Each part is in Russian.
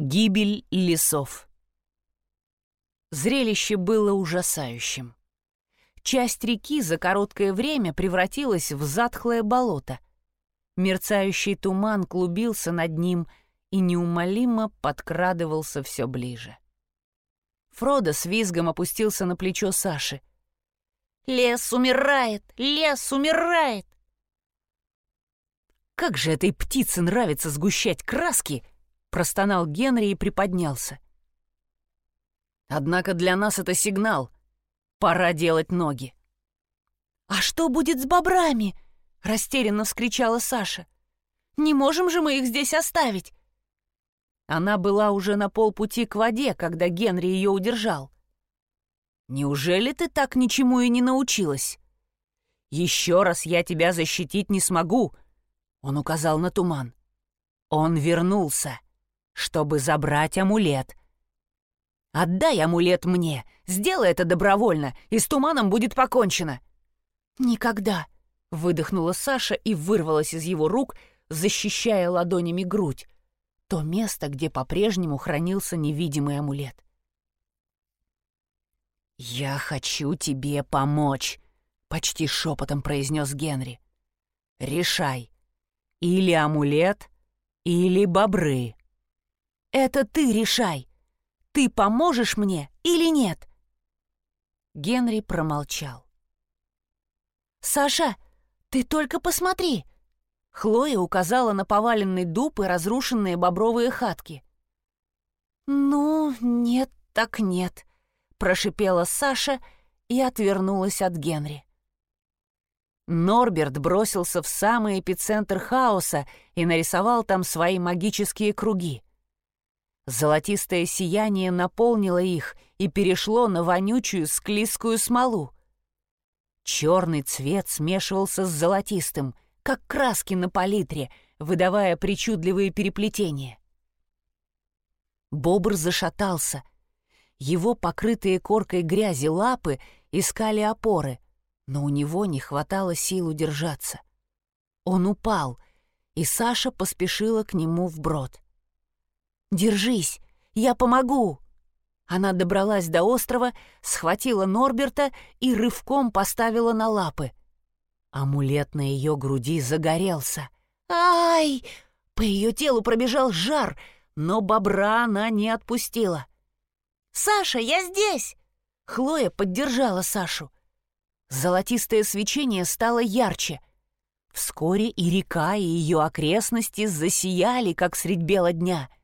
Гибель лесов. Зрелище было ужасающим. Часть реки за короткое время превратилась в затхлое болото. Мерцающий туман клубился над ним и неумолимо подкрадывался все ближе. Фродо с визгом опустился на плечо Саши. «Лес умирает! Лес умирает!» «Как же этой птице нравится сгущать краски!» Простонал Генри и приподнялся. Однако для нас это сигнал. Пора делать ноги. «А что будет с бобрами?» — растерянно вскричала Саша. «Не можем же мы их здесь оставить!» Она была уже на полпути к воде, когда Генри ее удержал. «Неужели ты так ничему и не научилась? Еще раз я тебя защитить не смогу!» Он указал на туман. «Он вернулся!» Чтобы забрать амулет. «Отдай амулет мне! Сделай это добровольно, и с туманом будет покончено!» «Никогда!» — выдохнула Саша и вырвалась из его рук, защищая ладонями грудь, то место, где по-прежнему хранился невидимый амулет. «Я хочу тебе помочь», — почти шепотом произнес Генри. «Решай, или амулет, или бобры». Это ты решай. Ты поможешь мне или нет?» Генри промолчал. «Саша, ты только посмотри!» Хлоя указала на поваленный дуб и разрушенные бобровые хатки. «Ну, нет так нет», — прошипела Саша и отвернулась от Генри. Норберт бросился в самый эпицентр хаоса и нарисовал там свои магические круги. Золотистое сияние наполнило их и перешло на вонючую склизкую смолу. Черный цвет смешивался с золотистым, как краски на палитре, выдавая причудливые переплетения. Бобр зашатался. Его покрытые коркой грязи лапы искали опоры, но у него не хватало сил удержаться. Он упал, и Саша поспешила к нему вброд. «Держись, я помогу!» Она добралась до острова, схватила Норберта и рывком поставила на лапы. Амулет на ее груди загорелся. «Ай!» По ее телу пробежал жар, но бобра она не отпустила. «Саша, я здесь!» Хлоя поддержала Сашу. Золотистое свечение стало ярче. Вскоре и река, и ее окрестности засияли, как средь бела дня —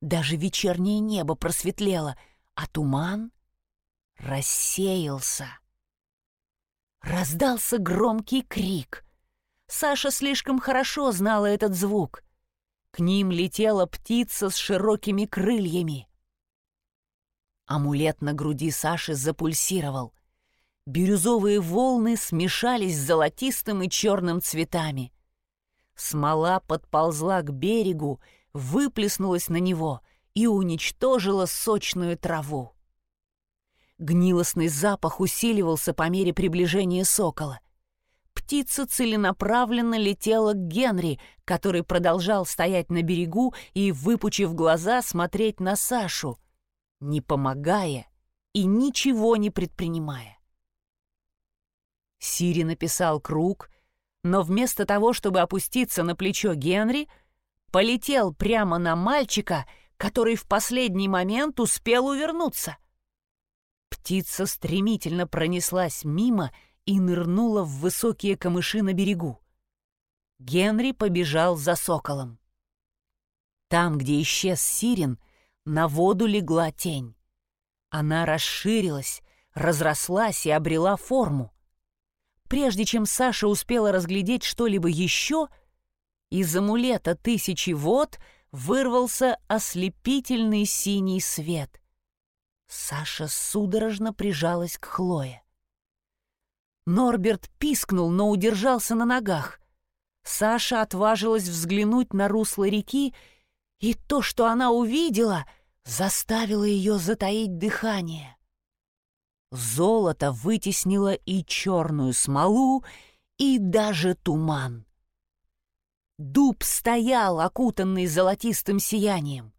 даже вечернее небо просветлело, а туман рассеялся. Раздался громкий крик. Саша слишком хорошо знала этот звук. К ним летела птица с широкими крыльями. Амулет на груди Саши запульсировал. Бирюзовые волны смешались с золотистым и черным цветами. Смола подползла к берегу, выплеснулась на него и уничтожила сочную траву. Гнилостный запах усиливался по мере приближения сокола. Птица целенаправленно летела к Генри, который продолжал стоять на берегу и, выпучив глаза, смотреть на Сашу, не помогая и ничего не предпринимая. Сири написал круг, но вместо того, чтобы опуститься на плечо Генри, полетел прямо на мальчика, который в последний момент успел увернуться. Птица стремительно пронеслась мимо и нырнула в высокие камыши на берегу. Генри побежал за соколом. Там, где исчез сирен, на воду легла тень. Она расширилась, разрослась и обрела форму. Прежде чем Саша успела разглядеть что-либо еще — из амулета тысячи вод вырвался ослепительный синий свет. Саша судорожно прижалась к Хлое. Норберт пискнул, но удержался на ногах. Саша отважилась взглянуть на русло реки, и то, что она увидела, заставило ее затаить дыхание. Золото вытеснило и черную смолу, и даже туман. Дуб стоял, окутанный золотистым сиянием.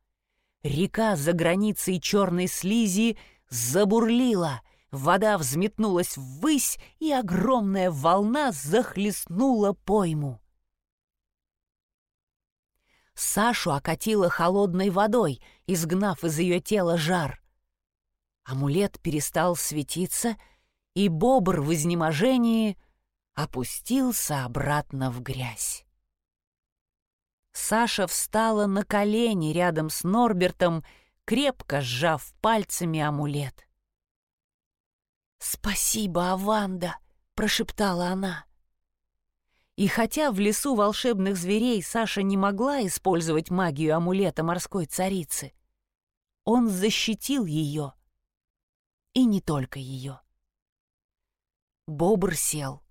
Река за границей черной слизи забурлила, вода взметнулась ввысь, и огромная волна захлестнула пойму. Сашу окатило холодной водой, изгнав из ее тела жар. Амулет перестал светиться, и бобр в изнеможении опустился обратно в грязь. Саша встала на колени рядом с Норбертом, крепко сжав пальцами амулет. «Спасибо, Аванда!» — прошептала она. И хотя в лесу волшебных зверей Саша не могла использовать магию амулета морской царицы, он защитил ее. И не только ее. Бобр сел.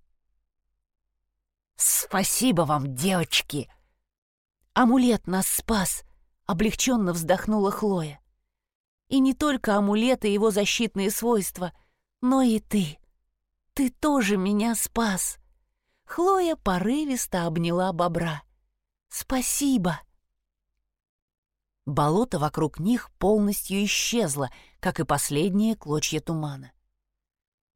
«Спасибо вам, девочки!» Амулет нас спас!» — облегченно вздохнула Хлоя. «И не только амулет и его защитные свойства, но и ты. Ты тоже меня спас!» Хлоя порывисто обняла бобра. «Спасибо!» Болото вокруг них полностью исчезло, как и последние клочья тумана.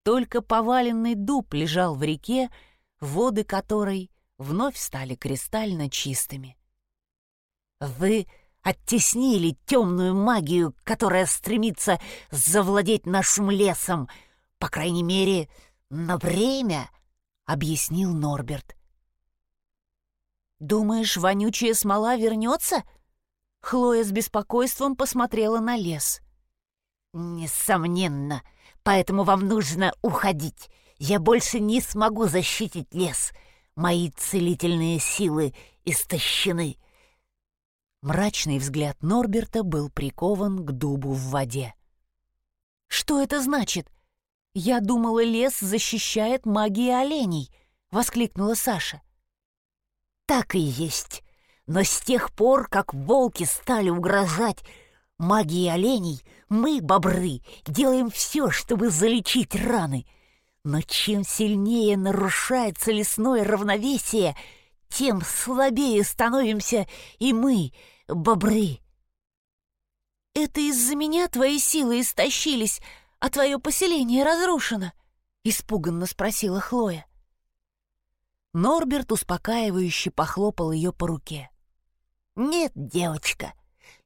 Только поваленный дуб лежал в реке, воды которой вновь стали кристально чистыми. Вы оттеснили темную магию, которая стремится завладеть нашим лесом, по крайней мере, на время, — объяснил Норберт. «Думаешь, вонючая смола вернется?» Хлоя с беспокойством посмотрела на лес. «Несомненно, поэтому вам нужно уходить. Я больше не смогу защитить лес. Мои целительные силы истощены». Мрачный взгляд Норберта был прикован к дубу в воде. «Что это значит? Я думала, лес защищает магии оленей!» — воскликнула Саша. «Так и есть. Но с тех пор, как волки стали угрожать магии оленей, мы, бобры, делаем все, чтобы залечить раны. Но чем сильнее нарушается лесное равновесие, тем слабее становимся и мы, бобры. «Это из-за меня твои силы истощились, а твое поселение разрушено?» — испуганно спросила Хлоя. Норберт успокаивающе похлопал ее по руке. «Нет, девочка,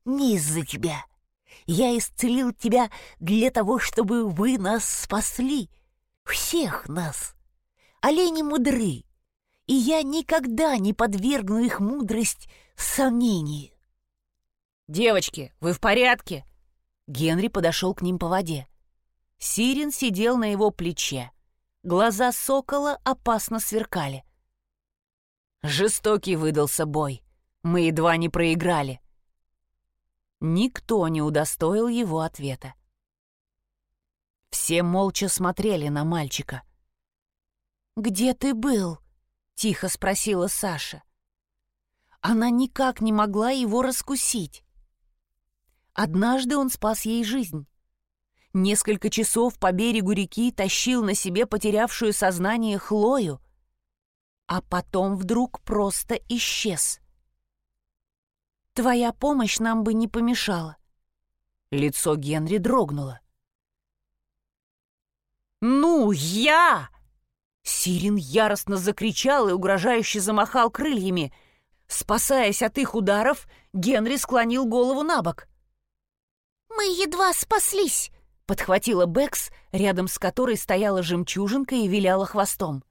не из-за тебя. Я исцелил тебя для того, чтобы вы нас спасли. Всех нас. Олени мудры, и я никогда не подвергну их мудрость сомнению. «Девочки, вы в порядке?» Генри подошел к ним по воде. Сирин сидел на его плече. Глаза сокола опасно сверкали. Жестокий выдался бой. Мы едва не проиграли. Никто не удостоил его ответа. Все молча смотрели на мальчика. «Где ты был?» — тихо спросила Саша. Она никак не могла его раскусить. Однажды он спас ей жизнь. Несколько часов по берегу реки тащил на себе потерявшую сознание Хлою, а потом вдруг просто исчез. «Твоя помощь нам бы не помешала». Лицо Генри дрогнуло. «Ну, я!» Сирин яростно закричал и угрожающе замахал крыльями. Спасаясь от их ударов, Генри склонил голову на бок. «Мы едва спаслись!» — подхватила Бэкс, рядом с которой стояла жемчужинка и виляла хвостом.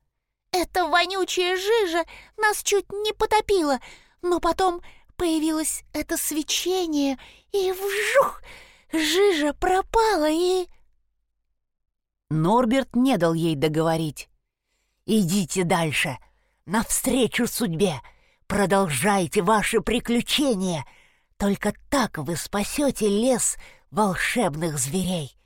«Эта вонючая жижа нас чуть не потопила, но потом появилось это свечение, и вжух! Жижа пропала и...» Норберт не дал ей договорить. «Идите дальше, навстречу судьбе, продолжайте ваши приключения!» Только так вы спасете лес волшебных зверей.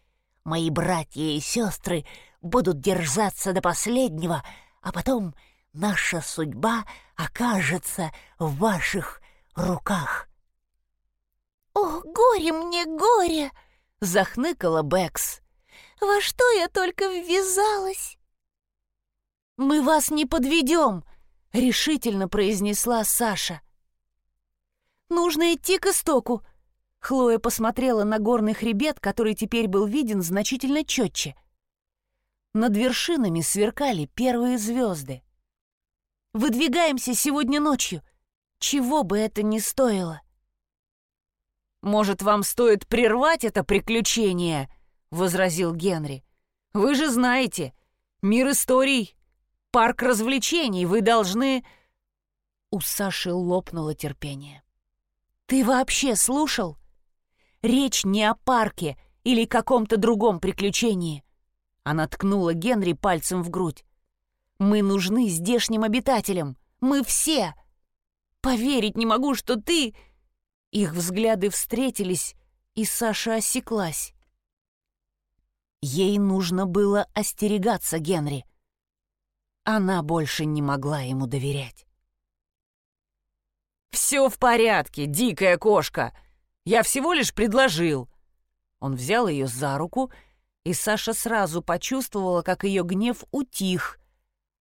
Мои братья и сестры будут держаться до последнего, а потом наша судьба окажется в ваших руках. «Ох, горе мне, горе!» — захныкала Бэкс. «Во что я только ввязалась?» «Мы вас не подведем!» — решительно произнесла Саша. Нужно идти к истоку. Хлоя посмотрела на горный хребет, который теперь был виден значительно четче. Над вершинами сверкали первые звезды. «Выдвигаемся сегодня ночью, чего бы это ни стоило». «Может, вам стоит прервать это приключение?» — возразил Генри. «Вы же знаете, мир историй, парк развлечений, вы должны...» У Саши лопнуло терпение. «Ты вообще слушал? Речь не о парке или каком-то другом приключении». Она ткнула Генри пальцем в грудь. «Мы нужны здешним обитателям. Мы все. Поверить не могу, что ты...» Их взгляды встретились, и Саша осеклась. Ей нужно было остерегаться Генри. Она больше не могла ему доверять. «Все в порядке, дикая кошка. Я всего лишь предложил». Он взял ее за руку, и Саша сразу почувствовала, как ее гнев утих,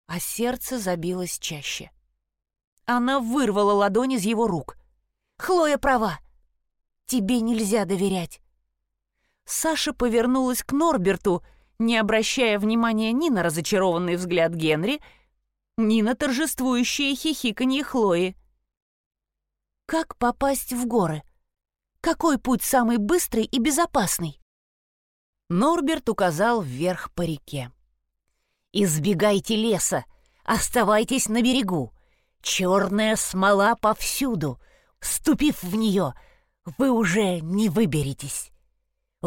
а сердце забилось чаще. Она вырвала ладонь из его рук. «Хлоя права. Тебе нельзя доверять. Саша повернулась к Норберту, не обращая внимания ни на разочарованный взгляд Генри, ни на торжествующее хихиканье Хлои. «Как попасть в горы? Какой путь самый быстрый и безопасный?» Норберт указал вверх по реке. «Избегайте леса, оставайтесь на берегу. Черная смола повсюду. Ступив в нее, вы уже не выберетесь.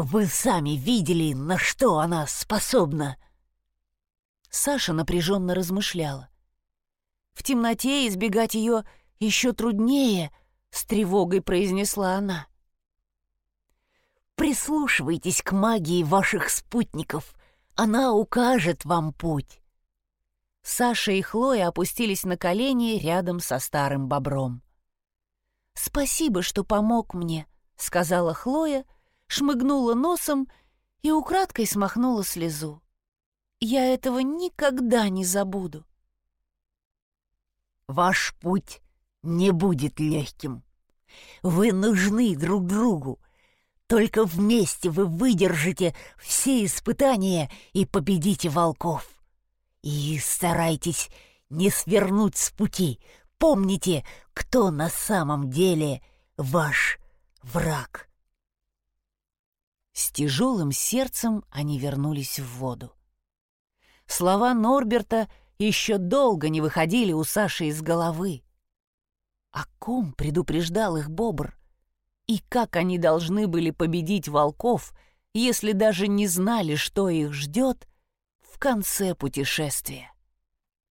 Вы сами видели, на что она способна. Саша напряженно размышляла. В темноте избегать ее еще труднее, с тревогой произнесла она. Прислушивайтесь к магии ваших спутников. Она укажет вам путь. Саша и Хлоя опустились на колени рядом со старым бобром. «Спасибо, что помог мне», — сказала Хлоя, — шмыгнула носом и украдкой смахнула слезу. Я этого никогда не забуду. Ваш путь не будет легким. Вы нужны друг другу. Только вместе вы выдержите все испытания и победите волков. И старайтесь не свернуть с пути. Помните, кто на самом деле ваш враг. С тяжелым сердцем они вернулись в воду. Слова Норберта еще долго не выходили у Саши из головы. О ком предупреждал их бобр? И как они должны были победить волков, если даже не знали, что их ждет в конце путешествия?